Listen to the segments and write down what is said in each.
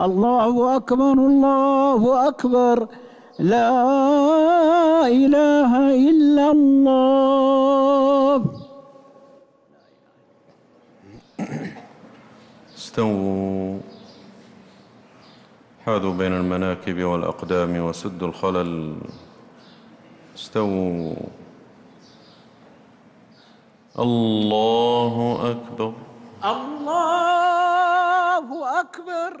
الله أكبر الله أكبر. لا إله إلا الله. استووا. حاذوا بين المناكب والأقدام وسدوا الخلل. استووا. الله أكبر. الله أكبر.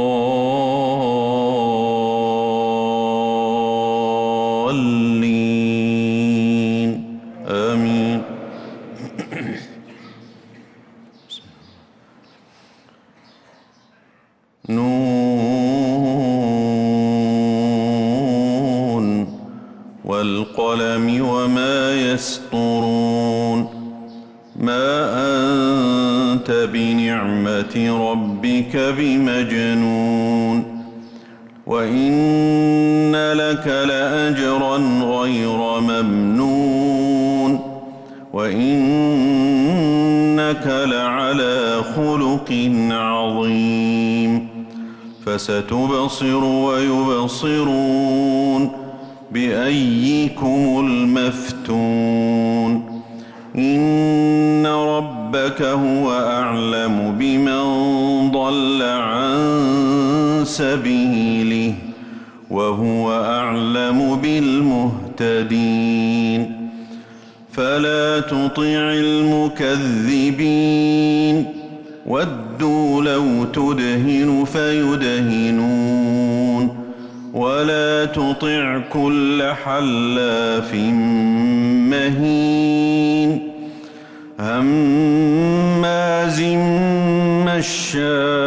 ربك بمجنون. وإن لك لأجرا غير ممنون. وإنك لعلى خلق عظيم. فستبصر ويبصرون بأيكم المفتون سبيله وهو أعلم بالمهتدين فلا تطع المكذبين ودوا لو تدهن فيدهنون ولا تطع كل حلاف مهين هماز مشاء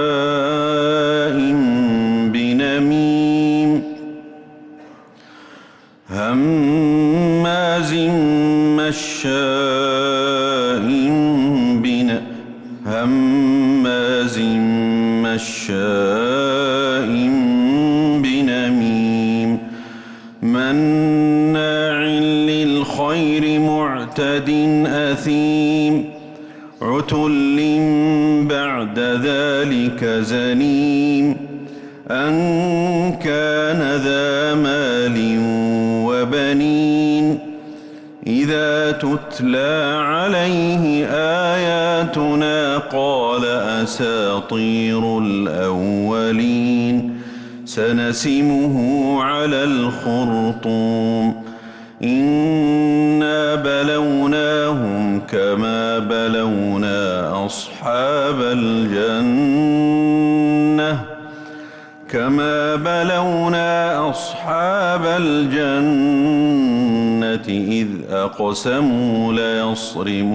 أساطير الأولين سنسمه على الخرطوم. إنا بلوناهم كما بلونا أصحاب الجنة كما بلونا أصحاب الجنة إذ أقسموا ليصرمنها.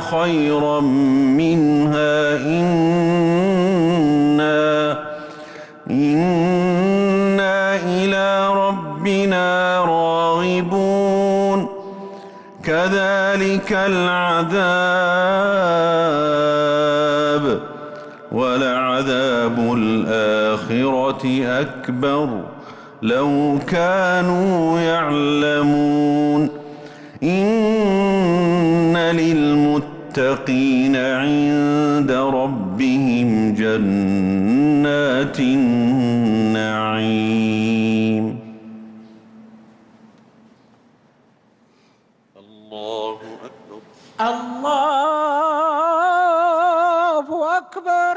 خيرا منها إنا إنا إلى ربنا راغبون. كذلك العذاب ولعذاب الآخرة أكبر. لو كانوا يعلمون للمتقين عند ربهم جنات النعيم. الله أكبر. الله أكبر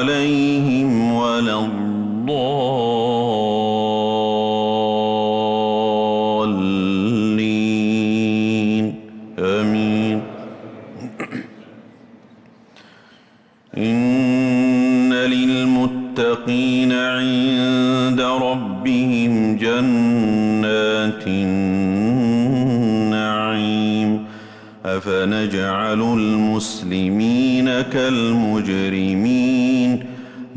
عليهم ولا الضالين. آمين. إن للمتقين عند ربهم جنات النعيم. أفنجعل المسلمين كالمجرمين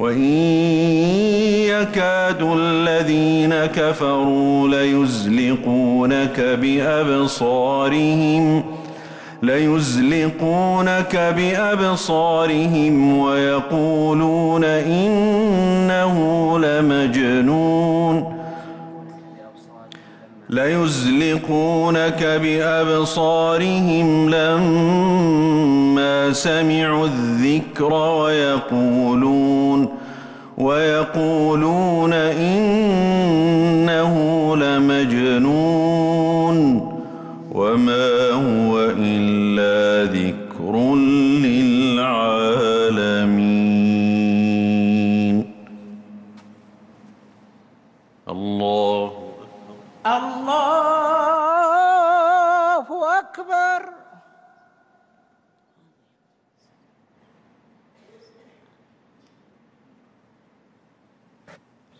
وإن يكاد الذين كفروا ليزلقونك بأبصارهم ليزلقونك بأبصارهم ويقولون إنه لمجنون. ليزلقونك بأبصارهم لما سمعوا الذكر ويقولون ويقولون إنه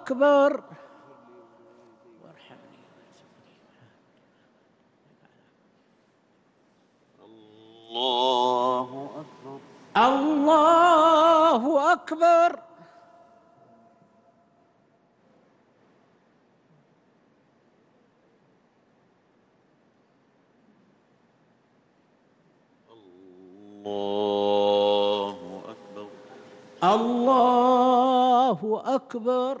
الله أكبر. الله أكبر. الله أكبر. الله أكبر. الله أكبر.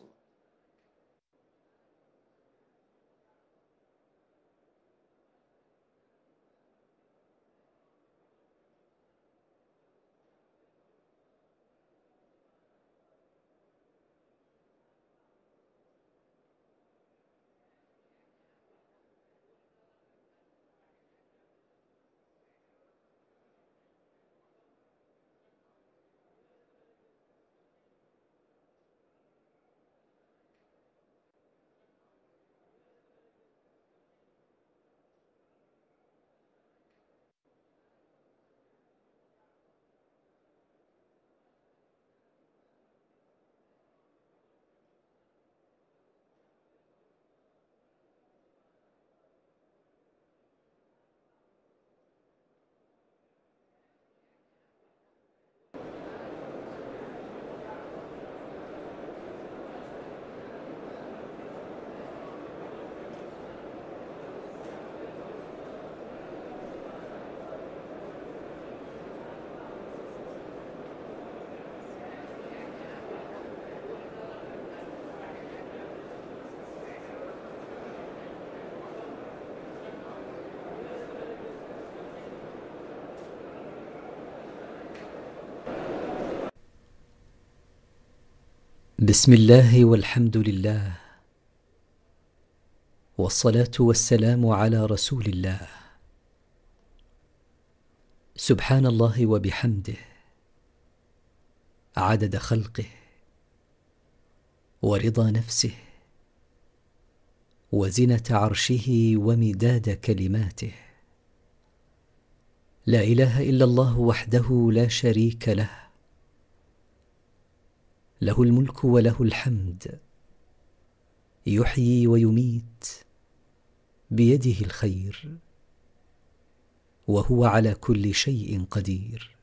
بسم الله والحمد لله والصلاة والسلام على رسول الله. سبحان الله وبحمده. عدد خلقه. ورضا نفسه. وزنة عرشه ومداد كلماته. لا إله إلا الله وحده لا شريك له. له الملك وله الحمد. يحيي ويميت بيده الخير وهو على كل شيء قدير.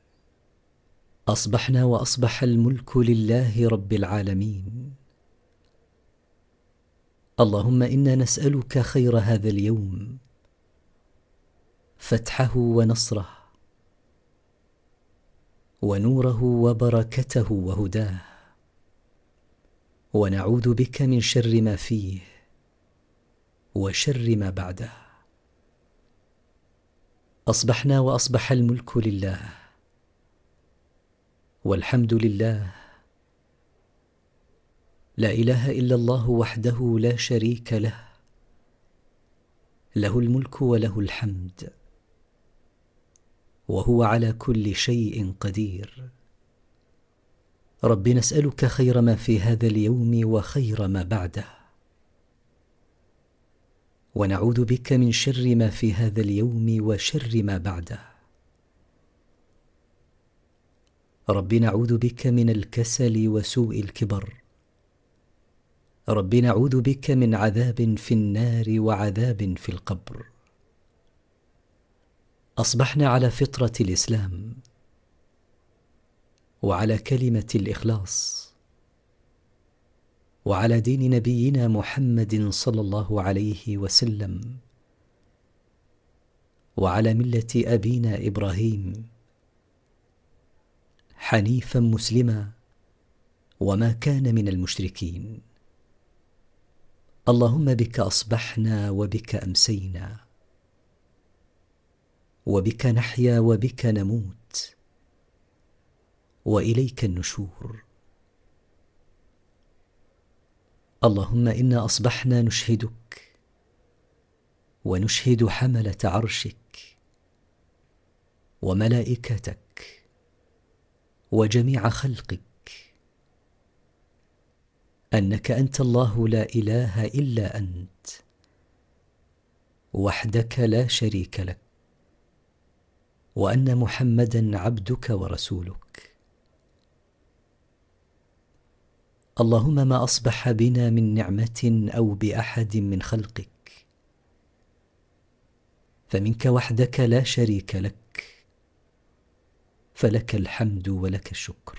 أصبحنا وأصبح الملك لله رب العالمين. اللهم إنا نسألك خير هذا اليوم فتحه ونصره ونوره وبركته وهداه. ونعوذ بك من شر ما فيه وشر ما بعده. أصبحنا وأصبح الملك لله والحمد لله. لا إله إلا الله وحده لا شريك له له الملك وله الحمد وهو على كل شيء قدير. رب نسألك خير ما في هذا اليوم وخير ما بعده. ونعوذ بك من شر ما في هذا اليوم وشر ما بعده. رب نعوذ بك من الكسل وسوء الكبر. رب نعوذ بك من عذاب في النار وعذاب في القبر. أصبحنا على فطرة الإسلام. وعلى كلمة الإخلاص. وعلى دين نبينا محمد صلى الله عليه وسلم. وعلى ملة أبينا إبراهيم. حنيفا مسلما وما كان من المشركين. اللهم بك أصبحنا وبك أمسينا. وبك نحيا وبك نموت. وإليك النشور. اللهم إنا أصبحنا نشهدك ونشهد حملة عرشك وملائكتك وجميع خلقك. أنك أنت الله لا إله إلا أنت وحدك لا شريك لك وأن محمدا عبدك ورسولك. اللهم ما أصبح بنا من نعمة أو بأحد من خلقك. فمنك وحدك لا شريك لك. فلك الحمد ولك الشكر.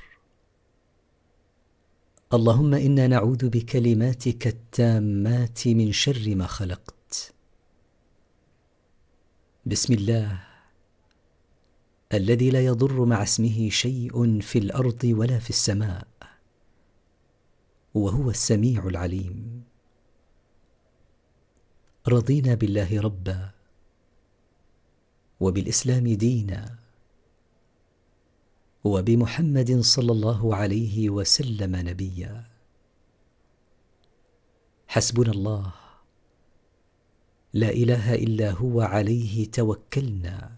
اللهم إنا نعوذ بكلماتك التامات من شر ما خلقت. بسم الله. الذي لا يضر مع اسمه شيء في الأرض ولا في السماء. وهو السميع العليم. رضينا بالله ربا وبالإسلام دينا وبمحمد صلى الله عليه وسلم نبيا. حسبنا الله. لا إله إلا هو عليه توكلنا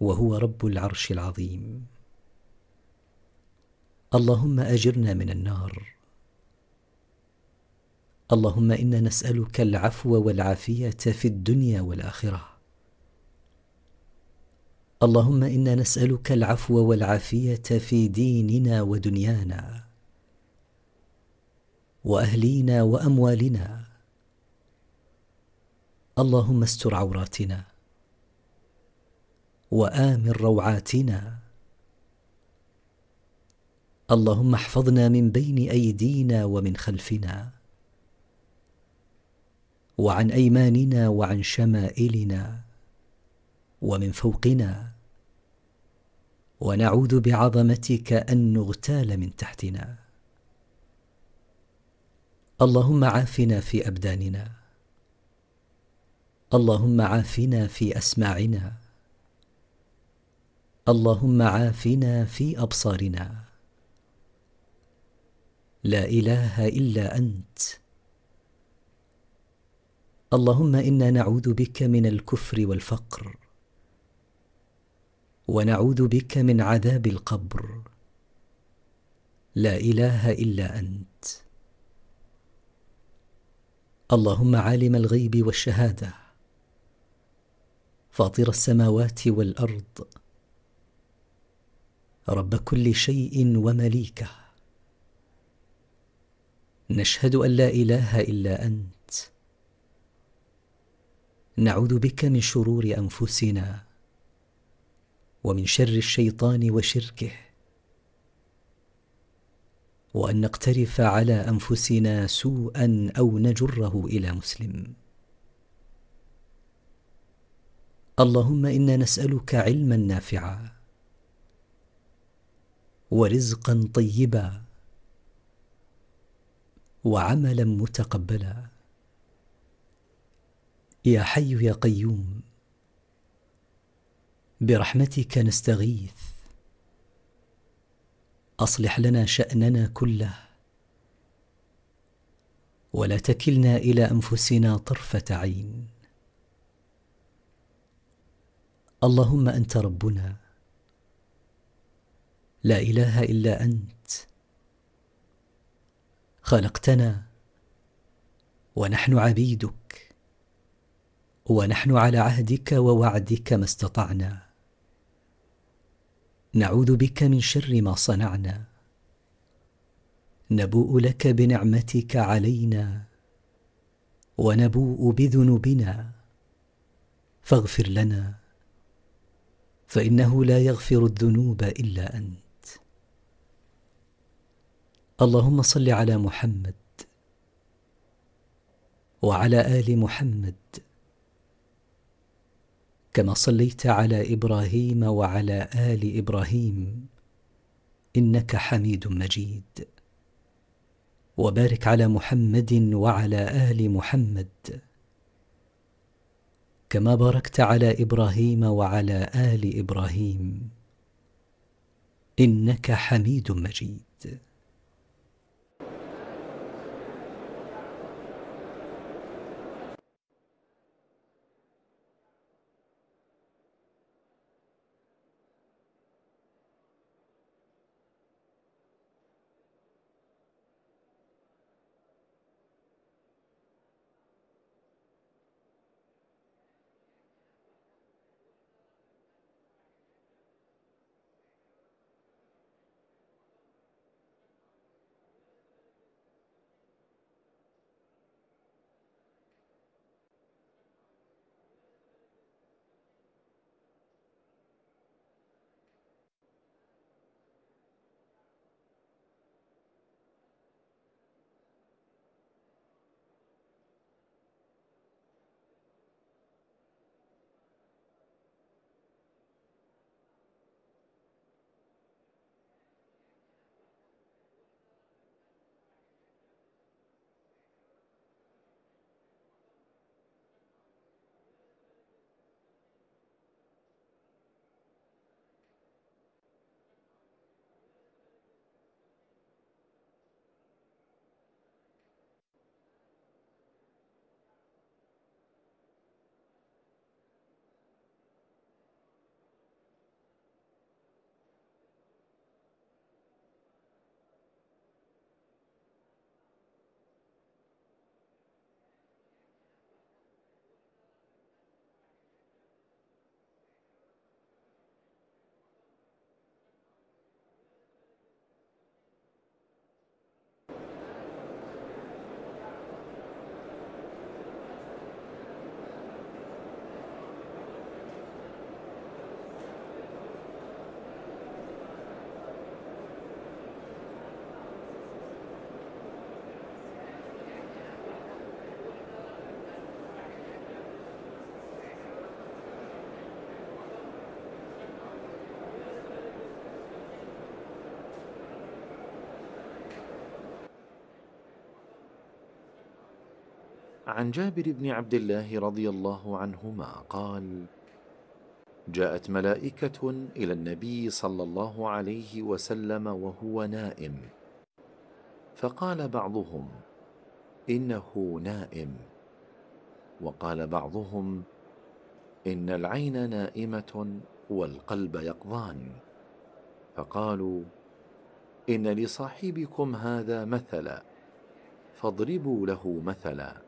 وهو رب العرش العظيم. اللهم أجرنا من النار. اللهم إنا نسألك العفو والعافية في الدنيا والآخرة. اللهم إنا نسألك العفو والعافية في ديننا ودنيانا وأهلينا وأموالنا. اللهم استر عوراتنا وآمن روعاتنا. اللهم احفظنا من بين أيدينا ومن خلفنا. وعن أيماننا وعن شمائلنا ومن فوقنا. ونعوذ بعظمتك أن نغتال من تحتنا. اللهم عافنا في أبداننا. اللهم عافنا في أسماعنا. اللهم عافنا في أبصارنا. لا إله إلا أنت. اللهم إنا نعوذ بك من الكفر والفقر ونعوذ بك من عذاب القبر. لا إله إلا أنت. اللهم عالم الغيب والشهادة فاطر السماوات والأرض رب كل شيء ومليكه. نشهد أن لا إله إلا أنت. نعوذ بك من شرور أنفسنا ومن شر الشيطان وشركه وأن نقترف على أنفسنا سوءا أو نجره إلى مسلم. اللهم إنا نسألك علما نافعا ورزقا طيبا وعملا متقبلا. يا حي يا قيوم برحمتك نستغيث. أصلح لنا شأننا كله. ولا تكلنا إلى أنفسنا طرفة عين. اللهم أنت ربنا. لا إله إلا أنت. خلقتنا ونحن عبيدك. ونحن على عهدك ووعدك ما استطعنا. نعوذ بك من شر ما صنعنا. نبوء لك بنعمتك علينا. ونبوء بذنوبنا. فاغفر لنا فإنه لا يغفر الذنوب إلا أنت. اللهم صل على محمد وعلى آل محمد كما صليت على إبراهيم وعلى آل إبراهيم إنك حميد مجيد. وبارك على محمد وعلى آل محمد. كما باركت على إبراهيم وعلى آل إبراهيم إنك حميد مجيد. عن جابر بن عبد الله رضي الله عنهما قال جاءت ملائكة إلى النبي صلى الله عليه وسلم وهو نائم. فقال بعضهم إنه نائم. وقال بعضهم إن العين نائمة والقلب يقظان. فقالوا إن لصاحبكم هذا مثلا فاضربوا له مثلا.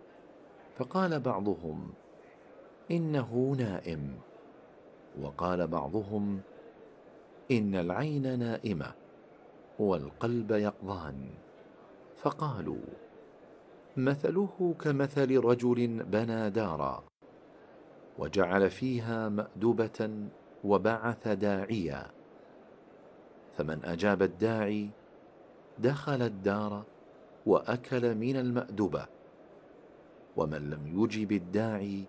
فقال بعضهم إنه نائم وقال بعضهم إن العين نائمة والقلب يقظان فقالوا مثله كمثل رجل بنى دارا وجعل فيها مأدبة وبعث داعيا فمن أجاب الداعي دخل الدار وأكل من المأدبة ومن لم يجب الداعي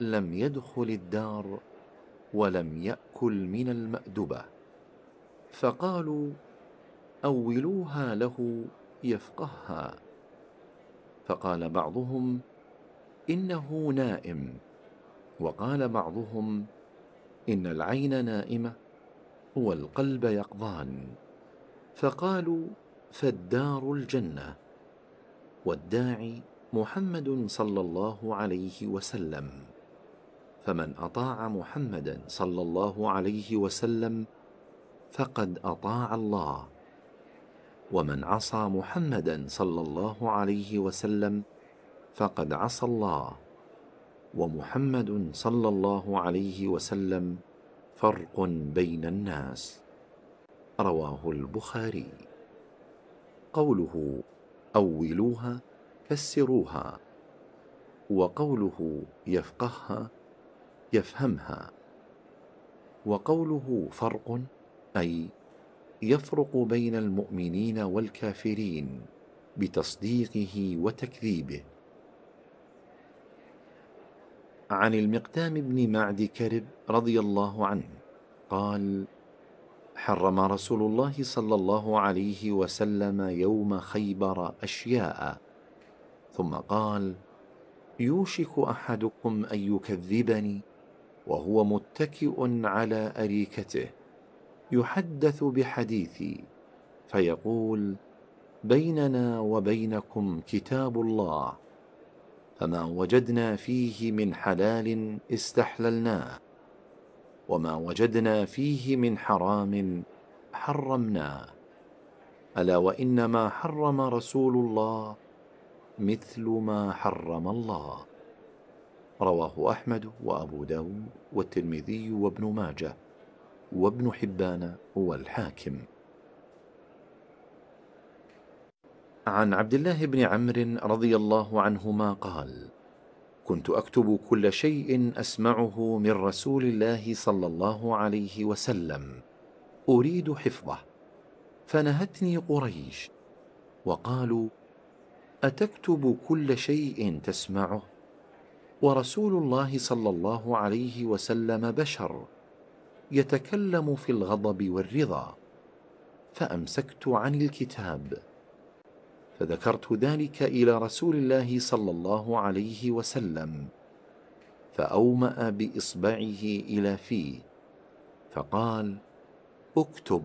لم يدخل الدار ولم يأكل من المأدبة. فقالوا أولوها له يفقهها. فقال بعضهم إنه نائم. وقال بعضهم إن العين نائمة والقلب يقظان. فقالوا فالدار الجنة والداعي محمد صلى الله عليه وسلم. فمن أطاع محمدا صلى الله عليه وسلم فقد أطاع الله. ومن عصى محمدا صلى الله عليه وسلم فقد عصى الله. ومحمد صلى الله عليه وسلم فرق بين الناس. رواه البخاري. قوله أولوها فسروها وقوله يفقهها يفهمها وقوله فرق أي يفرق بين المؤمنين والكافرين بتصديقه وتكذيبه. عن المقدام بن معد كرب رضي الله عنه قال حرم رسول الله صلى الله عليه وسلم يوم خيبر أشياء ثم قال يوشك أحدكم أن يكذبني وهو متكئ على أريكته يحدث بحديثي فيقول بيننا وبينكم كتاب الله فما وجدنا فيه من حلال استحللناه وما وجدنا فيه من حرام حرمناه ألا وإنما حرم رسول الله مثل ما حرم الله. رواه أحمد وأبو داود والترمذي وابن ماجه وابن حبان والحاكم. عن عبد الله بن عمرو رضي الله عنهما قال كنت أكتب كل شيء أسمعه من رسول الله صلى الله عليه وسلم. أريد حفظه. فنهتني قريش وقالوا أتكتب كل شيء تسمعه؟ ورسول الله صلى الله عليه وسلم بشر يتكلم في الغضب والرضا فأمسكت عن الكتاب. فذكرت ذلك إلى رسول الله صلى الله عليه وسلم فأومأ بإصبعه إلى فيه فقال اكتب.